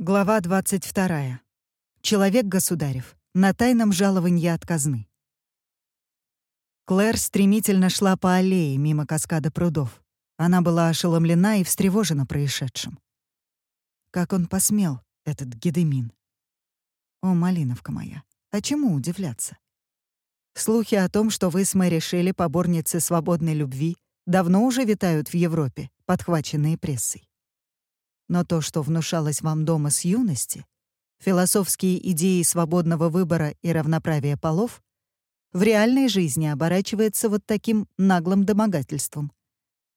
Глава 22. Человек государев. На тайном жаловании от казны. Клэр стремительно шла по аллее мимо каскада прудов. Она была ошеломлена и встревожена происшедшим. Как он посмел, этот Гедемин? О, Малиновка моя, а чему удивляться? Слухи о том, что вы с Мэри Шелли поборницы свободной любви, давно уже витают в Европе, подхваченные прессой. Но то, что внушалось вам дома с юности, философские идеи свободного выбора и равноправия полов, в реальной жизни оборачивается вот таким наглым домогательством.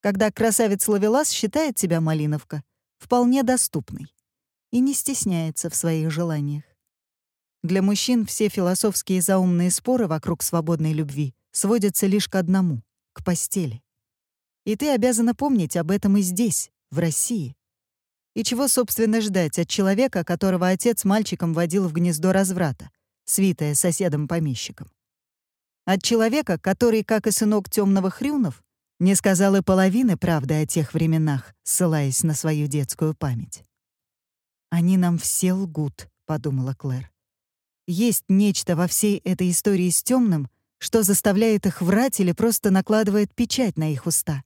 Когда красавец Лавелас считает себя Малиновка вполне доступной и не стесняется в своих желаниях. Для мужчин все философские заумные споры вокруг свободной любви сводятся лишь к одному — к постели. И ты обязана помнить об этом и здесь, в России. И чего, собственно, ждать от человека, которого отец мальчиком водил в гнездо разврата, свитое соседом-помещиком? От человека, который, как и сынок темного Хрюнов, не сказал и половины правды о тех временах, ссылаясь на свою детскую память. «Они нам все лгут», — подумала Клэр. «Есть нечто во всей этой истории с темным, что заставляет их врать или просто накладывает печать на их уста.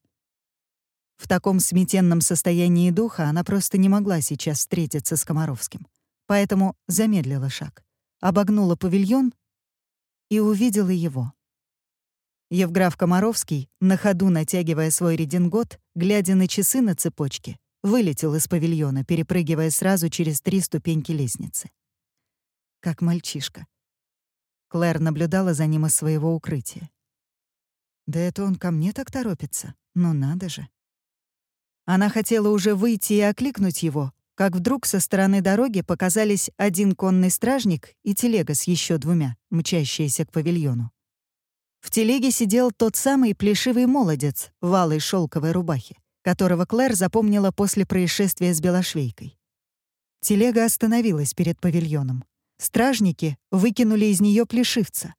В таком сметенном состоянии духа она просто не могла сейчас встретиться с Комаровским. Поэтому замедлила шаг, обогнула павильон и увидела его. Евграф Комаровский, на ходу натягивая свой редингот, глядя на часы на цепочке, вылетел из павильона, перепрыгивая сразу через три ступеньки лестницы. Как мальчишка. Клэр наблюдала за ним из своего укрытия. «Да это он ко мне так торопится? Ну надо же!» Она хотела уже выйти и окликнуть его, как вдруг со стороны дороги показались один конный стражник и телега с еще двумя, мчащиеся к павильону. В телеге сидел тот самый плешивый молодец в алой шелковой рубахе, которого Клэр запомнила после происшествия с белошвейкой. Телега остановилась перед павильоном. Стражники выкинули из нее плешивца.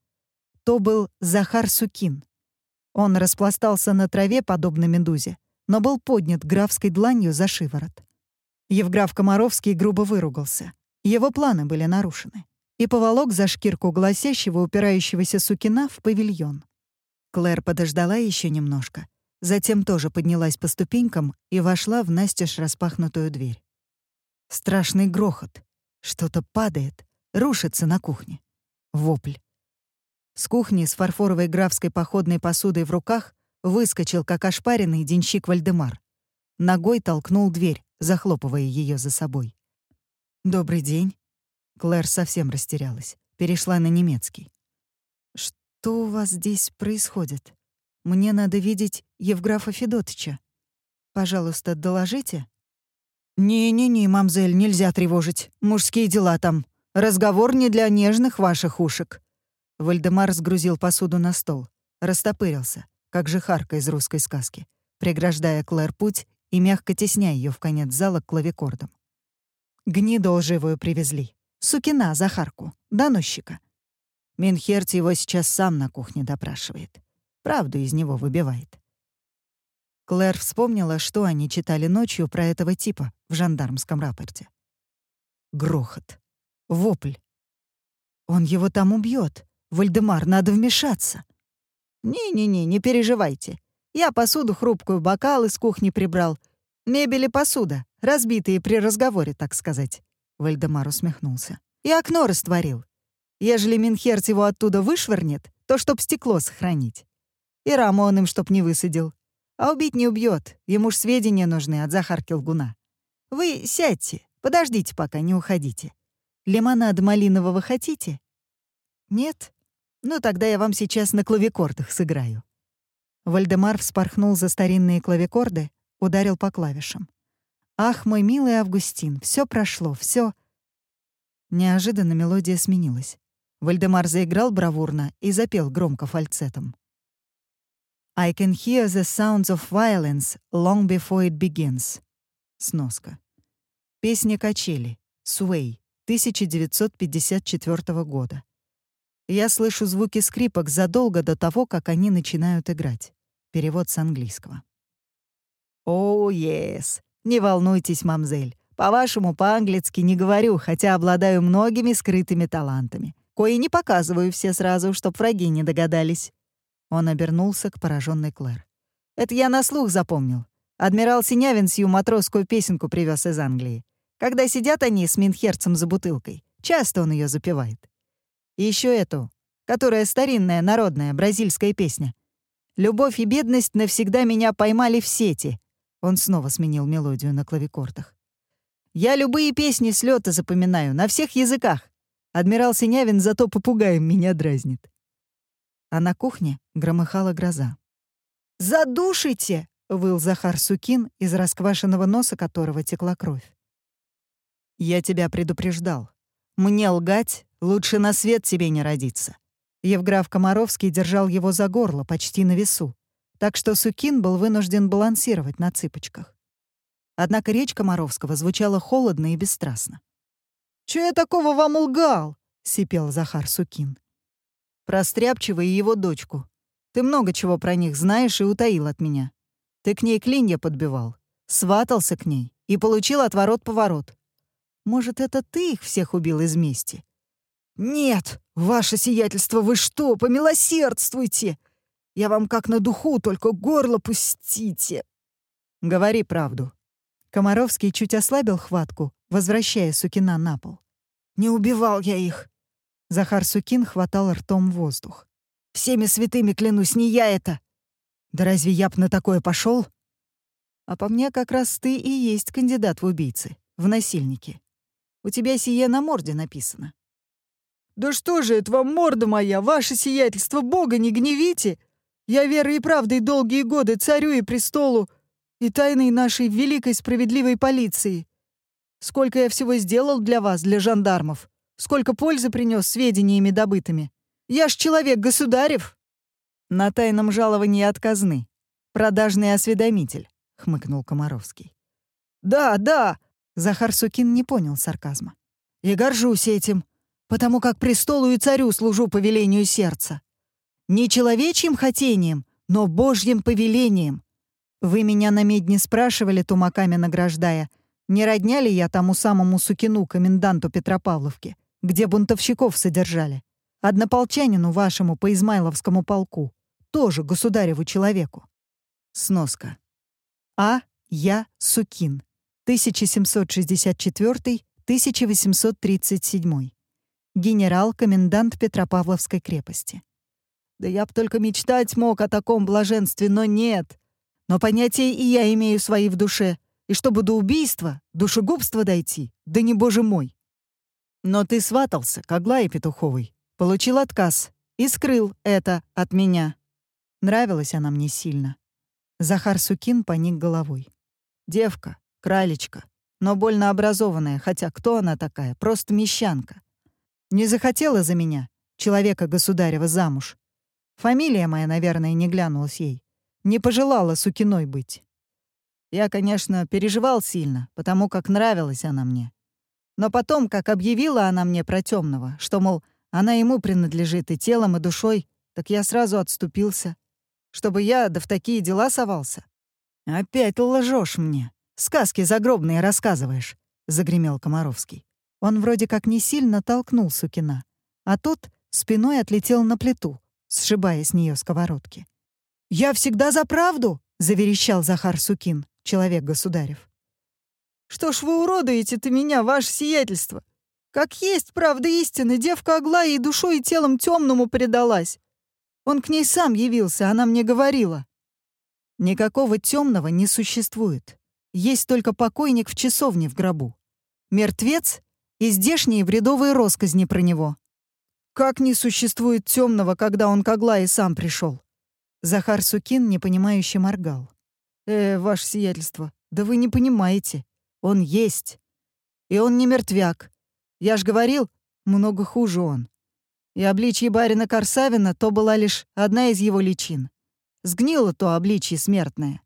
То был Захар Сукин. Он распластался на траве, подобно медузе, но был поднят графской дланью за шиворот. Евграф Комаровский грубо выругался. Его планы были нарушены. И поволок за шкирку гласящего, упирающегося сукина в павильон. Клэр подождала еще немножко, затем тоже поднялась по ступенькам и вошла в настежь распахнутую дверь. Страшный грохот. Что-то падает, рушится на кухне. Вопль. С кухни с фарфоровой графской походной посудой в руках Выскочил, как ошпаренный денщик Вальдемар. Ногой толкнул дверь, захлопывая ее за собой. «Добрый день». Клэр совсем растерялась. Перешла на немецкий. «Что у вас здесь происходит? Мне надо видеть Евграфа Федотыча. Пожалуйста, доложите». «Не-не-не, мамзель, нельзя тревожить. Мужские дела там. Разговор не для нежных ваших ушек». Вальдемар сгрузил посуду на стол. Растопырился как же Харка из русской сказки, преграждая Клэр путь и мягко тесняя ее в конец зала клавикордом. Гниду лживую привезли. Сукина, Захарку, доносчика. Минхерт его сейчас сам на кухне допрашивает. Правду из него выбивает. Клэр вспомнила, что они читали ночью про этого типа в жандармском рапорте. Грохот. Вопль. Он его там убьет. Вальдемар, надо вмешаться. «Не-не-не, не переживайте. Я посуду хрупкую, бокал из кухни прибрал. Мебель и посуда, разбитые при разговоре, так сказать». Вальдемар усмехнулся. «И окно растворил. Ежели Минхерц его оттуда вышвырнет, то чтоб стекло сохранить. И раму он им чтоб не высадил. А убить не убьет, ему ж сведения нужны от Захарки Лгуна. Вы сядьте, подождите пока, не уходите. Лимонад малинового хотите? Нет? Ну, тогда я вам сейчас на клавикордах сыграю». Вальдемар вспорхнул за старинные клавикорды, ударил по клавишам. «Ах, мой милый Августин, все прошло, все. Неожиданно мелодия сменилась. Вальдемар заиграл бравурно и запел громко фальцетом. «I can hear the sounds of violence long before it begins». Сноска. Песня «Качели», «Суэй», 1954 года. Я слышу звуки скрипок задолго до того, как они начинают играть. Перевод с английского. «О, oh, yes. Не волнуйтесь, мамзель. По-вашему, по-английски не говорю, хотя обладаю многими скрытыми талантами. Кои не показываю все сразу, чтоб враги не догадались». Он обернулся к пораженной Клэр. «Это я на слух запомнил. Адмирал Синявин сию матросскую песенку привез из Англии. Когда сидят они с Минхерцем за бутылкой, часто он ее запевает. И еще эту, которая старинная, народная, бразильская песня. «Любовь и бедность навсегда меня поймали в сети». Он снова сменил мелодию на клавикордах. «Я любые песни с лёта запоминаю, на всех языках. Адмирал Синявин зато попугаем меня дразнит». А на кухне громыхала гроза. «Задушите!» — выл Захар Сукин, из расквашенного носа которого текла кровь. «Я тебя предупреждал. Мне лгать лучше на свет тебе не родиться». Евграф Комаровский держал его за горло, почти на весу, так что Сукин был вынужден балансировать на цыпочках. Однако речь Комаровского звучала холодно и бесстрастно. «Чё я такого вам лгал?» — сипел Захар Сукин. «Про Стряпчева и его дочку. Ты много чего про них знаешь и утаил от меня. Ты к ней клинья подбивал, сватался к ней и получил отворот-поворот. Может, это ты их всех убил из мести?» «Нет, ваше сиятельство, вы что, помилосердствуйте! Я вам как на духу, только горло пустите!» «Говори правду». Комаровский чуть ослабил хватку, возвращая Сукина на пол. «Не убивал я их!» Захар Сукин хватал ртом воздух. «Всеми святыми клянусь, не я это! Да разве я б на такое пошел? А по мне как раз ты и есть кандидат в убийцы, в насильники. У тебя сие на морде написано. «Да что же это вам, морда моя, ваше сиятельство, Бога не гневите! Я верой и правдой долгие годы царю и престолу и тайной нашей великой справедливой полиции. Сколько я всего сделал для вас, для жандармов, сколько пользы принес сведениями добытыми. Я ж человек государев!» «На тайном жаловании от казны. Продажный осведомитель», — хмыкнул Комаровский. «Да, да!» — Захар Сукин не понял сарказма. «И горжусь этим, потому как престолу и царю служу по велению сердца. Не человечьим хотением, но божьим повелением. Вы меня на медне спрашивали, тумаками награждая, не родня ли я тому самому Сукину, коменданту Петропавловки, где бунтовщиков содержали, однополчанину вашему по Измайловскому полку тоже государеву человеку. Сноска. А. Я. Сукин. 1764-1837. Генерал-комендант Петропавловской крепости. Да я б только мечтать мог о таком блаженстве, но нет. Но понятия и я имею свои в душе. И чтобы до убийства, душегубства дойти, да не боже мой. Но ты сватался к Аглае Петуховой, получил отказ и скрыл это от меня. Нравилась она мне сильно. Захар Сукин поник головой. Девка, кралечка, но больно образованная, хотя кто она такая? Просто мещанка. Не захотела за меня, человека государева, замуж. Фамилия моя, наверное, не глянулась ей. Не пожелала сукиной быть. Я, конечно, переживал сильно, потому как нравилась она мне. Но потом, как объявила она мне про темного, что, мол, она ему принадлежит и телом, и душой, так я сразу отступился чтобы я да в такие дела совался. Опять лжешь мне. Сказки загробные рассказываешь, загремел Комаровский. Он вроде как не сильно толкнул Сукина, а тот спиной отлетел на плиту, сшибая с нее сковородки. «Я всегда за правду!» — заверещал Захар Сукин, человек государев. «Что ж вы уродуете-то меня, ваше сиятельство? Как есть правда истины, девка Аглая и душой и телом темному предалась. Он к ней сам явился, она мне говорила. Никакого темного не существует. Есть только покойник в часовне в гробу. Мертвец и здешние вредовые росказни про него. Как не существует темного, когда он к Аглае сам пришел? Захар Сукин непонимающе моргал. «Э, ваше сиятельство, да вы не понимаете. Он есть. И он не мертвяк. Я ж говорил, много хуже он. И обличье барина Корсавина то была лишь одна из его личин. Сгнило то обличье смертное.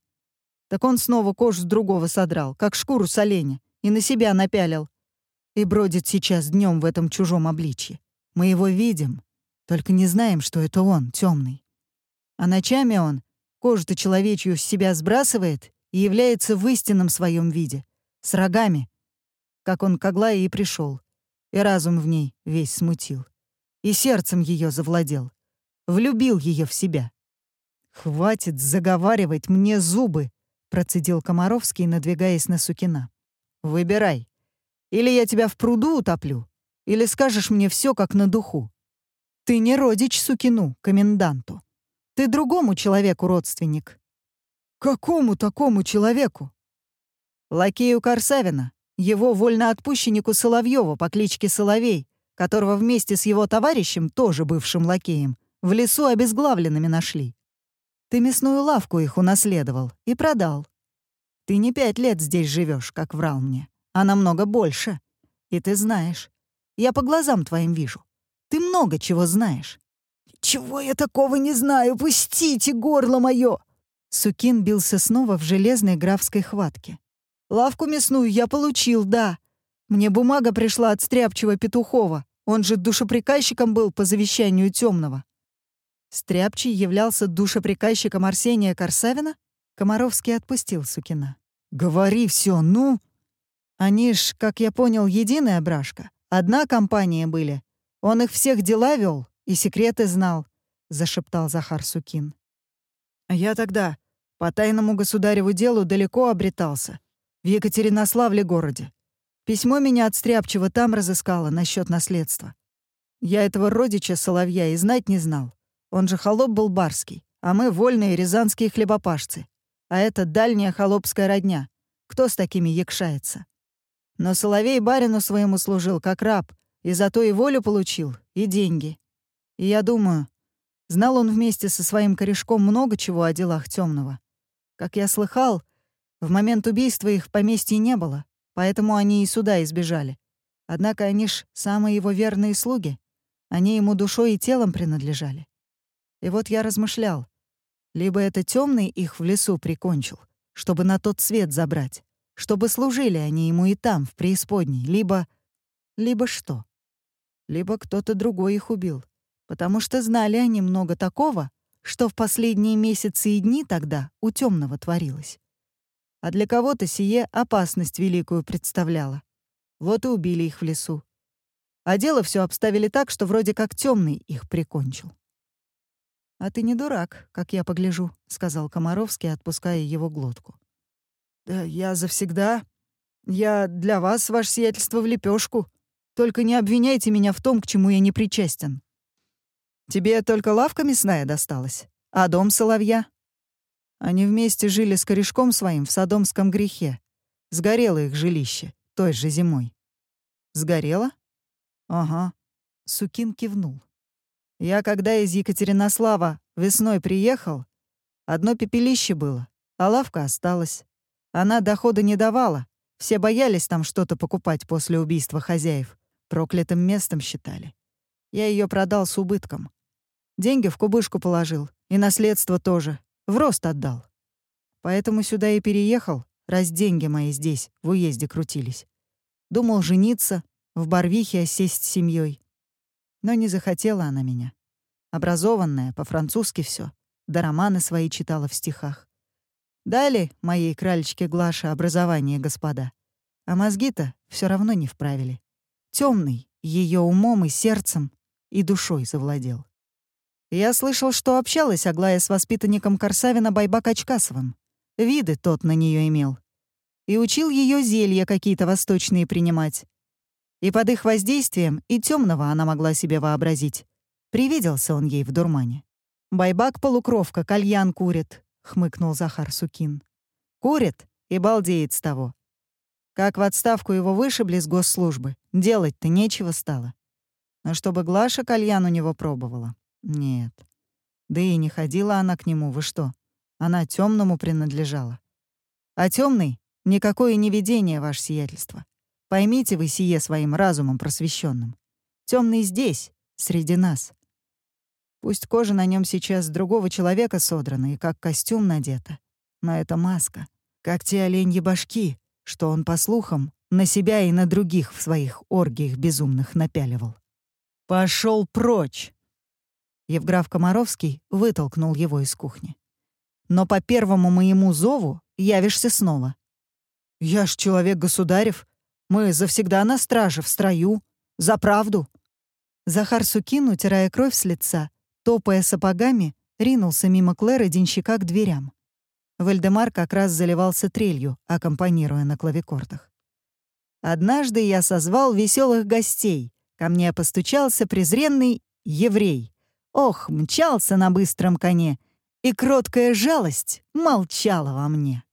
Так он снова кожу с другого содрал, как шкуру с оленя, и на себя напялил. И бродит сейчас днем в этом чужом обличье. Мы его видим, только не знаем, что это он, темный. А ночами он кожу-то человечью с себя сбрасывает и является в истинном своем виде, с рогами, как он к Аглае и пришел, и разум в ней весь смутил, и сердцем ее завладел, влюбил ее в себя. «Хватит заговаривать мне зубы!» — процедил Комаровский, надвигаясь на Сукина. «Выбирай. Или я тебя в пруду утоплю, или скажешь мне все как на духу. Ты не родич Сукину, коменданту. Ты другому человеку родственник». «Какому такому человеку?» «Лакею Корсавина, его вольноотпущеннику Соловьеву по кличке Соловей, которого вместе с его товарищем, тоже бывшим лакеем, в лесу обезглавленными нашли. Ты мясную лавку их унаследовал и продал. Ты не пять лет здесь живешь, как врал мне, а намного больше. И ты знаешь. Я по глазам твоим вижу. Ты много чего знаешь. «Чего я такого не знаю? Пустите горло мое!» Сукин бился снова в железной графской хватке. «Лавку мясную я получил, да. Мне бумага пришла от стряпчего Петухова. Он же душеприказчиком был по завещанию темного. Стряпчий являлся душеприказчиком Арсения Корсавина? Комаровский отпустил Сукина. «Говори все, ну!» «Они ж, как я понял, единая брашка. Одна компания были. Он их всех дела вел и секреты знал», — зашептал Захар Сукин. «А я тогда по тайному государеву делу далеко обретался. В Екатеринославле городе. Письмо меня от Стряпчего там разыскало насчет наследства. Я этого родича Соловья и знать не знал. Он же холоп был барский, а мы вольные рязанские хлебопашцы. А это дальняя холопская родня. Кто с такими якшается? Но Соловей барину своему служил как раб, и зато и волю получил, и деньги. И я думаю, знал он вместе со своим корешком много чего о делах темного. Как я слыхал, в момент убийства их в поместье не было, поэтому они и сюда избежали. Однако они ж самые его верные слуги. Они ему душой и телом принадлежали. И вот я размышлял. Либо это темный их в лесу прикончил, чтобы на тот свет забрать, чтобы служили они ему и там, в преисподней, либо... Либо что? Либо кто-то другой их убил, потому что знали они много такого, что в последние месяцы и дни тогда у темного творилось. А для кого-то сие опасность великую представляло. Вот и убили их в лесу. А дело все обставили так, что вроде как темный их прикончил. «А ты не дурак, как я погляжу», — сказал Комаровский, отпуская его глотку. «Да я завсегда. Я для вас, ваше сиятельство, в лепешку. Только не обвиняйте меня в том, к чему я не причастен. Тебе только лавка мясная досталась, а дом соловья?» Они вместе жили с корешком своим в Содомском грехе. Сгорело их жилище той же зимой. «Сгорело?» «Ага». Сукин кивнул. Я, когда из Екатеринослава весной приехал, одно пепелище было, а лавка осталась. Она дохода не давала. Все боялись там что-то покупать после убийства хозяев. Проклятым местом считали. Я ее продал с убытком. Деньги в кубышку положил. И наследство тоже. В рост отдал. Поэтому сюда и переехал, раз деньги мои здесь, в уезде крутились. Думал жениться, в Барвихе осесть с семьей. Но не захотела она меня. Образованная, по-французски все, да романы свои читала в стихах. Дали моей кралечке Глаше образование, господа. А мозги-то все равно не вправили. Темный ее умом и сердцем и душой завладел. Я слышал, что общалась Аглая с воспитанником Корсавина Байбак Очкасовым. Виды тот на нее имел. И учил ее зелья какие-то восточные принимать. И под их воздействием и темного она могла себе вообразить. Привиделся он ей в дурмане. «Байбак-полукровка, кальян курит», — хмыкнул Захар Сукин. «Курит и балдеет с того. Как в отставку его вышибли с госслужбы, делать-то нечего стало. Но чтобы Глаша кальян у него пробовала, нет. Да и не ходила она к нему, вы что? Она темному принадлежала. А темный — никакое не видение, ваше сиятельство. Поймите вы сие своим разумом просвещенным. Темный здесь, среди нас. Пусть кожа на нем сейчас другого человека содрана и как костюм надета, но это маска, как те оленьи башки, что он, по слухам, на себя и на других в своих оргиях безумных напяливал. Пошел прочь!» Евграф Комаровский вытолкнул его из кухни. «Но по первому моему зову явишься снова». «Я ж человек государев», Мы завсегда на страже, в строю. За правду!» Захар Сукин, утирая кровь с лица, топая сапогами, ринулся мимо Клэр и денщика к дверям. Вальдемар как раз заливался трелью, аккомпанируя на клавикордах. «Однажды я созвал веселых гостей. Ко мне постучался презренный еврей. Ох, мчался на быстром коне, и кроткая жалость молчала во мне.